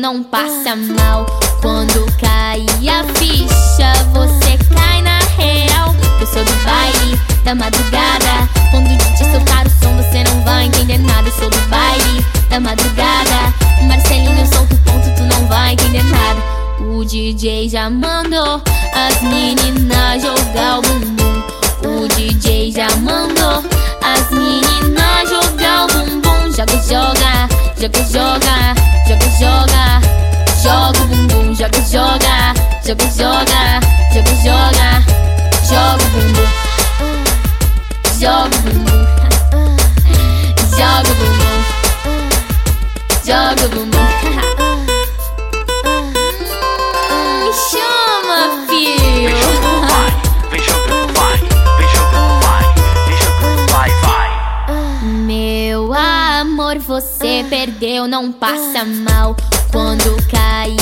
não passa mal. Quando cai a ficha, você cai na real. Eu sou do baile da madrugada. Quando o soltar o som, você não vai entender nada. Eu sou do baile da madrugada. Marcelinho solta o ponto, tu não vai entender nada. O DJ já mandou as meninas jogar o bumbum. O DJ já mandou as meninas jogar o bumbum. Joga, joga, joga, joga, joga, joga, joga, joga, joga. Bumbum, joga bumbum, joga bumbum, joga bumbum. Me chama, filho. vem jogando vai, vem jogando vai, vem jogando vai, vai. Meu amor, você perdeu, não passa mal. Quando cai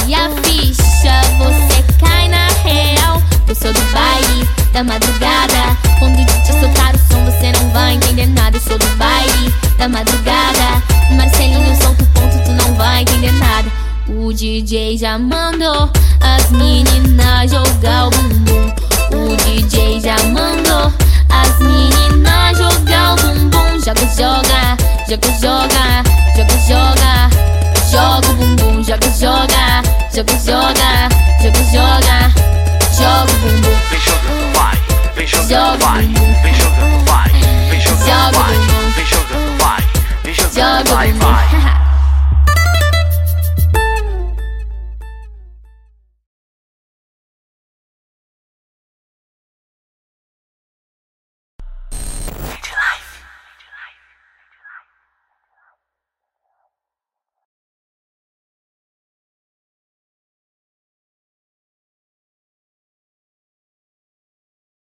da madrugada. Quando o DJ soltar o som, você não vai entender nada. Eu sou do baile da madrugada. Marcelinho solta o ponto, tu não vai entender nada. O DJ já mandou as meninas jogar o bumbum. O DJ já mandou as meninas jogar o bumbum. Joga, joga, joga, joga, joga, joga. Joga o bumbum, joga, joga, joga, joga, joga, vem Joga